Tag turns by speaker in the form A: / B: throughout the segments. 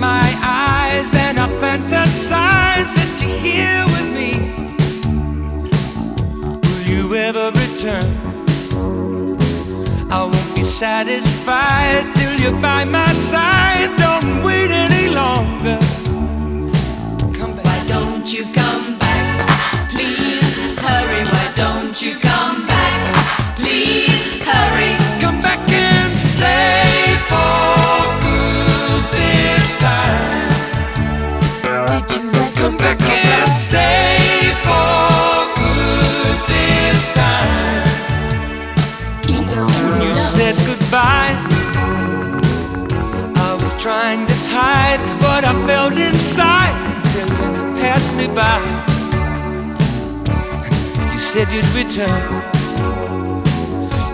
A: my eyes and I fantasize that you're here with me. Will you ever return? I won't be satisfied till you're by my side. Don't wait any longer. Come back.
B: Why don't you come
A: said goodbye, I was trying to hide what I felt inside till you passed me by. You said you'd return.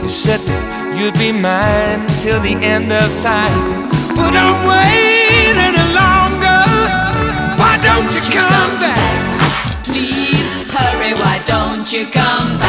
A: You said that you'd be mine till the end of time. But I'm waiting longer. Why don't you come back?
B: Please hurry. Why don't you come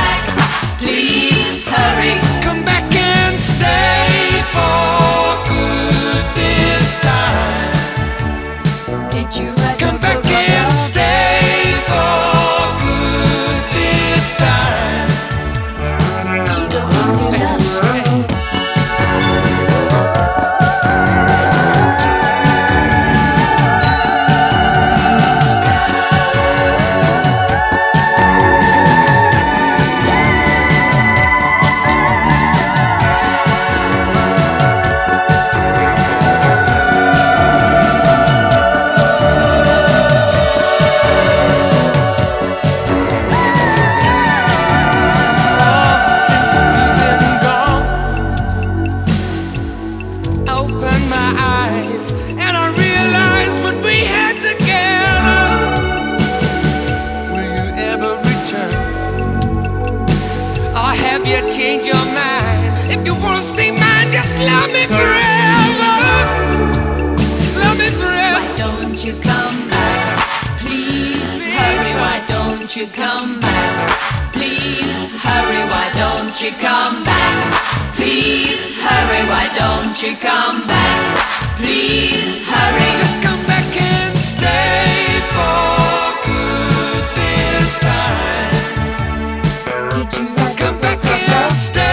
B: you
A: change your mind. If you wanna stay mine, just love me forever. Love me forever.
B: Why don't you come back? Please,
A: Please
B: hurry, why don't you come back? Please hurry, why don't you come back? Please hurry, why don't you come back? Please hurry.
A: Just come back and stay for good this time. Did you stay.